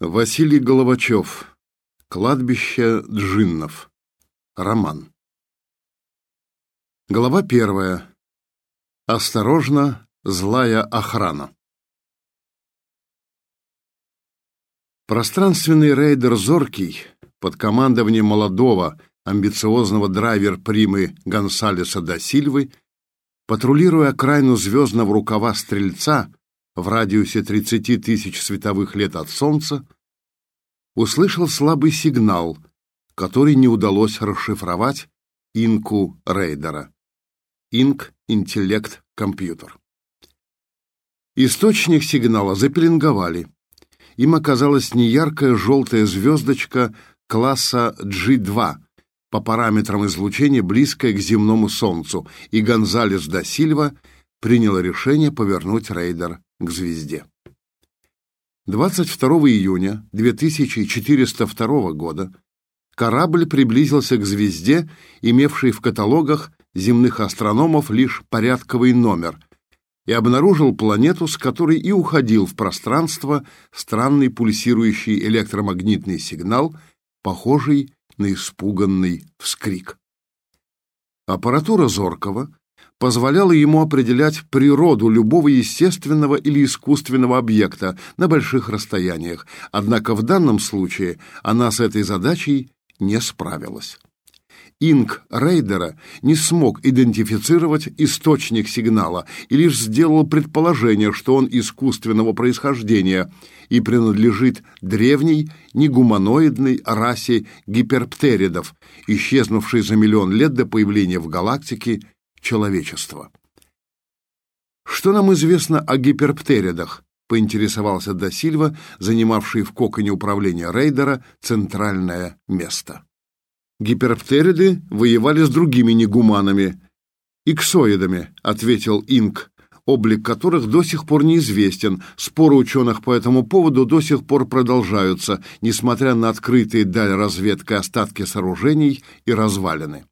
Василий Головачев. Кладбище джиннов. Роман. Глава первая. Осторожно, злая охрана. Пространственный рейдер «Зоркий» под командованием молодого, амбициозного драйвер-примы Гонсалеса да Сильвы, патрулируя окраину звездного рукава Стрельца, в радиусе 30 тысяч световых лет от Солнца, услышал слабый сигнал, который не удалось расшифровать инку рейдера. Инк — интеллект компьютер. Источник сигнала запеленговали. Им оказалась неяркая желтая звездочка класса G2 по параметрам излучения, близкая к земному Солнцу, и Гонзалес да Сильва принял решение повернуть рейдер к звезде. 22 июня 2402 года корабль приблизился к звезде, имевшей в каталогах земных астрономов лишь порядковый номер, и обнаружил планету, с которой и уходил в пространство странный пульсирующий электромагнитный сигнал, похожий на испуганный вскрик. Аппаратура Зоркова позволяло ему определять природу любого естественного или искусственного объекта на больших расстояниях, однако в данном случае она с этой задачей не справилась. Инк рейдера не смог идентифицировать источник сигнала и лишь сделал предположение, что он искусственного происхождения и принадлежит древней негуманоидной расе гиперптеридов, исчезнувшей за миллион лет до появления в галактике человечества. Что нам известно о гиперптеридах? поинтересовался Досильва, занимавший в коконе управления рейдера центральное место. Гиперптериды воевали с другими негуманами, иксоидами, ответил Инк, облик которых до сих пор неизвестен. Споры ученых по этому поводу до сих пор продолжаются, несмотря на открытые даль разведкой остатки сооружений и развалины.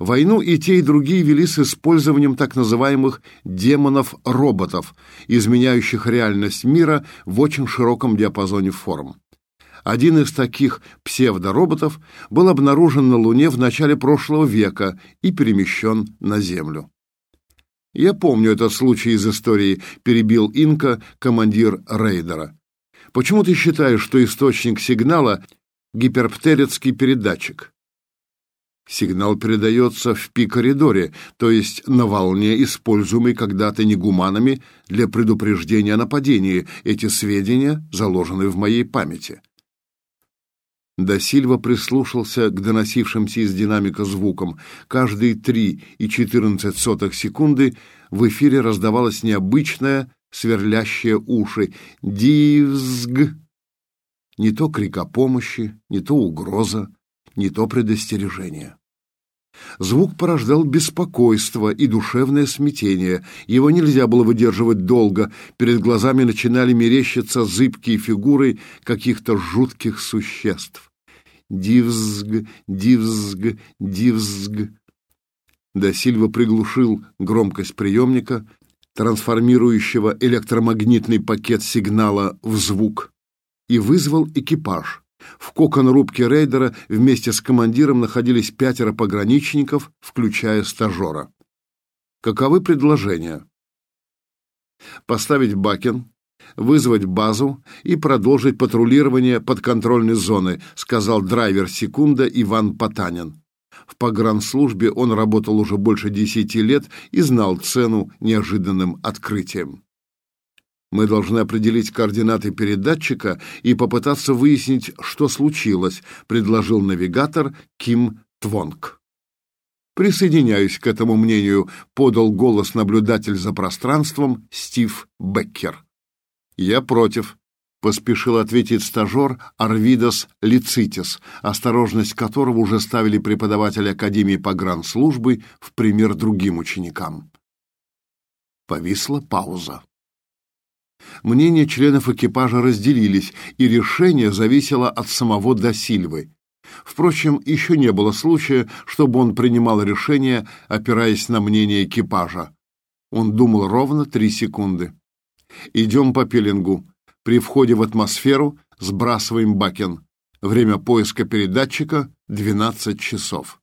Войну и те, и другие вели с использованием так называемых демонов-роботов, изменяющих реальность мира в очень широком диапазоне форм. Один из таких псевдороботов был обнаружен на Луне в начале прошлого века и перемещен на Землю. «Я помню этот случай из истории», — перебил Инка, командир рейдера. «Почему ты считаешь, что источник сигнала — гиперптеридский передатчик?» Сигнал передается в пи-коридоре, то есть на волне, используемой когда-то негуманами для предупреждения о нападении. Эти сведения заложены в моей памяти. Да Сильва прислушался к доносившимся из динамика звукам. Каждые три и четырнадцать сотых секунды в эфире раздавалось необычное, сверлящее уши «Дивзг». Не то крик о помощи, не то угроза, не то предостережение. Звук порождал беспокойство и душевное смятение. Его нельзя было выдерживать долго. Перед глазами начинали мерещиться зыбкие фигуры каких-то жутких существ. Дивзг, дивзг, дивзг. Да Сильва приглушил громкость приемника, трансформирующего электромагнитный пакет сигнала в звук, и вызвал экипаж. В кокон-рубке рейдера вместе с командиром находились пятеро пограничников, включая стажера. Каковы предложения? Поставить бакен, вызвать базу и продолжить патрулирование подконтрольной зоны, сказал драйвер секунда Иван Потанин. В погранслужбе он работал уже больше десяти лет и знал цену неожиданным открытиям. Мы должны определить координаты передатчика и попытаться выяснить, что случилось, предложил навигатор Ким Твонг. Присоединяюсь к этому мнению, подал голос наблюдатель за пространством Стив Беккер. Я против, поспешил ответить стажер Арвидас Лицитис, осторожность которого уже ставили преподаватели Академии погранслужбы в пример другим ученикам. Повисла пауза. Мнения членов экипажа разделились, и решение зависело от самого Досильвы. Впрочем, еще не было случая, чтобы он принимал решение, опираясь на мнение экипажа. Он думал ровно три секунды. «Идем по пеленгу. При входе в атмосферу Сбрасываем Бакен. Время поиска передатчика — 12 часов.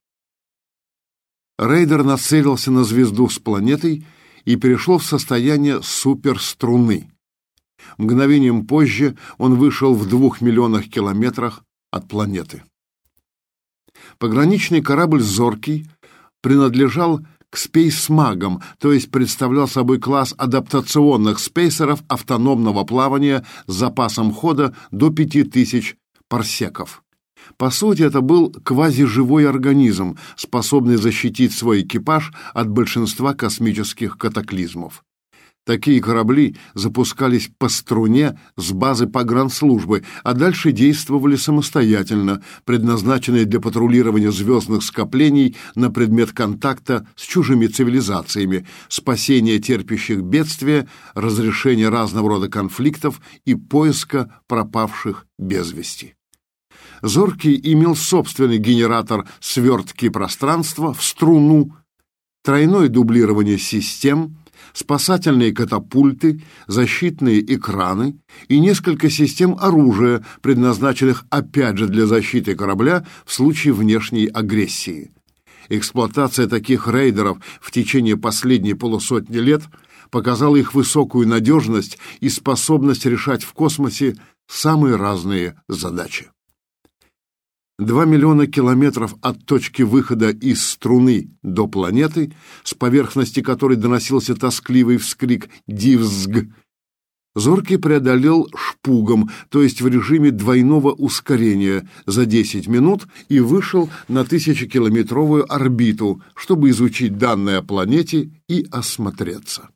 Рейдер нацелился на звезду с планетой и перешел в состояние суперструны. Мгновением позже он вышел в двух миллионах километрах от планеты. Пограничный корабль «Зоркий» принадлежал к спейсмагам, то есть представлял собой класс адаптационных спейсеров автономного плавания с запасом хода до 5000 парсеков. По сути, это был квазиживой организм, способный защитить свой экипаж от большинства космических катаклизмов. Такие корабли запускались по струне с базы погранслужбы, а дальше действовали самостоятельно, предназначенные для патрулирования звездных скоплений на предмет контакта с чужими цивилизациями, спасения терпящих бедствия, разрешения разного рода конфликтов и поиска пропавших без вести. Зоркий имел собственный генератор свертки пространства в струну, тройное дублирование систем, спасательные катапульты, защитные экраны и несколько систем оружия, предназначенных опять же для защиты корабля в случае внешней агрессии. Эксплуатация таких рейдеров в течение последней полусотни лет показала их высокую надежность и способность решать в космосе самые разные задачи. Два миллиона километров от точки выхода из струны до планеты, с поверхности которой доносился тоскливый вскрик «Дивзг», Зоркий преодолел шпугом, то есть в режиме двойного ускорения, за 10 минут и вышел на тысячекилометровую орбиту, чтобы изучить данные о планете и осмотреться.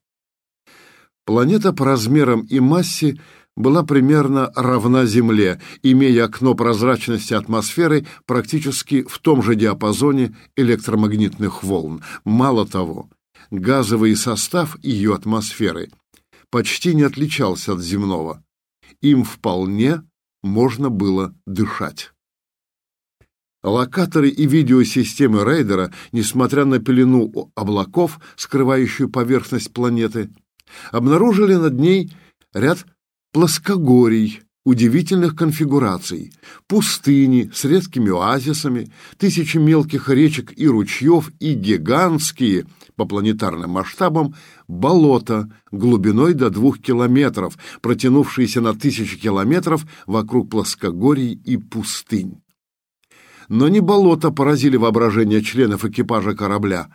Планета по размерам и массе – была примерно равна Земле, имея окно прозрачности атмосферы практически в том же диапазоне электромагнитных волн. Мало того, газовый состав ее атмосферы почти не отличался от земного. Им вполне можно было дышать. Локаторы и видеосистемы рейдера, несмотря на пелену облаков, скрывающую поверхность планеты, обнаружили над ней ряд плоскогорий удивительных конфигураций, пустыни с редкими оазисами, тысячи мелких речек и ручьев и гигантские, по планетарным масштабам, болота глубиной до двух километров, протянувшиеся на тысячи километров вокруг плоскогорий и пустынь. Но не болота поразили воображение членов экипажа корабля,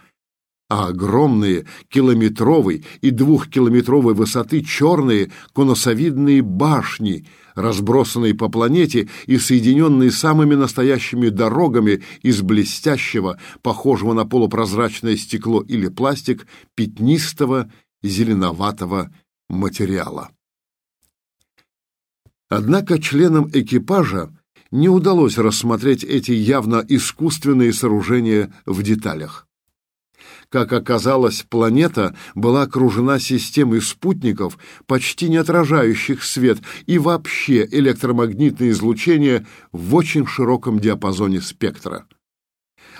а огромные километровой и двухкилометровой высоты черные конусовидные башни, разбросанные по планете и соединенные самыми настоящими дорогами из блестящего, похожего на полупрозрачное стекло или пластик, пятнистого зеленоватого материала. Однако членам экипажа не удалось рассмотреть эти явно искусственные сооружения в деталях. Как оказалось, планета была окружена системой спутников, почти не отражающих свет, и вообще электромагнитное излучение в очень широком диапазоне спектра.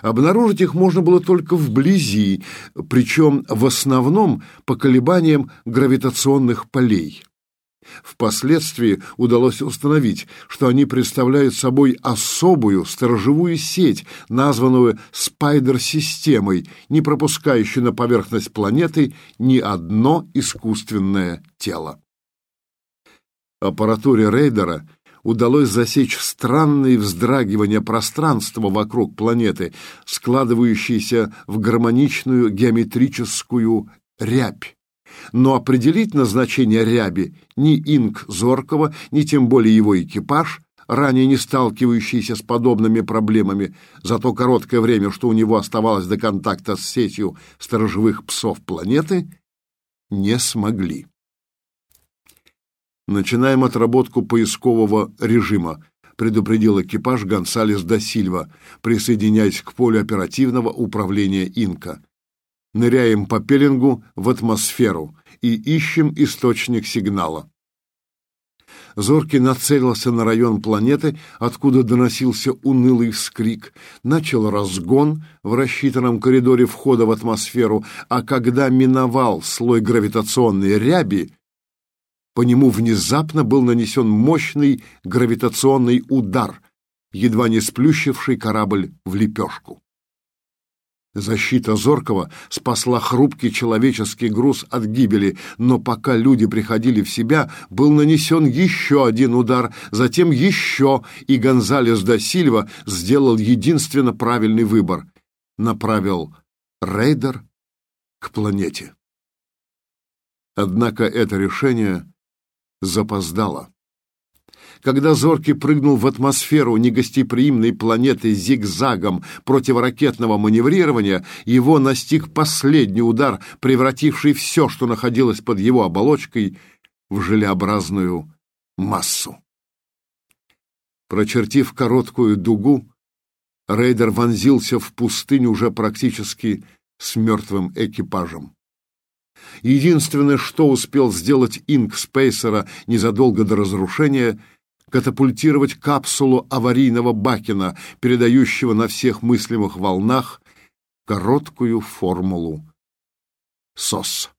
Обнаружить их можно было только вблизи, причем в основном по колебаниям гравитационных полей. Впоследствии удалось установить, что они представляют собой особую сторожевую сеть, названную спайдер-системой, не пропускающую на поверхность планеты ни одно искусственное тело. Аппаратуре рейдера удалось засечь странные вздрагивания пространства вокруг планеты, складывающиеся в гармоничную геометрическую рябь но определить назначение ряби ни Инг Зоркова, ни тем более его экипаж, ранее не сталкивающийся с подобными проблемами, за то короткое время, что у него оставалось до контакта с сетью сторожевых псов планеты, не смогли. «Начинаем отработку поискового режима», предупредил экипаж Гонсалес да Сильва, присоединяясь к полю оперативного управления Инка ныряем по пеленгу в атмосферу и ищем источник сигнала. Зоркий нацелился на район планеты, откуда доносился унылый вскрик, начал разгон в рассчитанном коридоре входа в атмосферу, а когда миновал слой гравитационной ряби, По нему внезапно был нанесен мощный гравитационный удар, едва не сплющивший корабль в лепешку. Защита Зоркова спасла хрупкий человеческий груз от гибели, но пока люди приходили в себя, был нанесен еще один удар, затем еще, и Гонзалес да Сильва сделал единственно правильный выбор. Направил рейдер к планете. Однако это решение запоздало. Когда Зоркий прыгнул в атмосферу негостеприимной планеты зигзагом противоракетного маневрирования, его настиг последний удар, превративший все, что находилось под его оболочкой, в желеобразную массу. Прочертив короткую дугу, рейдер вонзился в пустыню уже практически с мертвым экипажем. Единственное, что успел сделать Инк Спейсера незадолго до разрушения — катапультировать капсулу аварийного Бакина, передающего на всех мыслимых волнах короткую формулу СОС.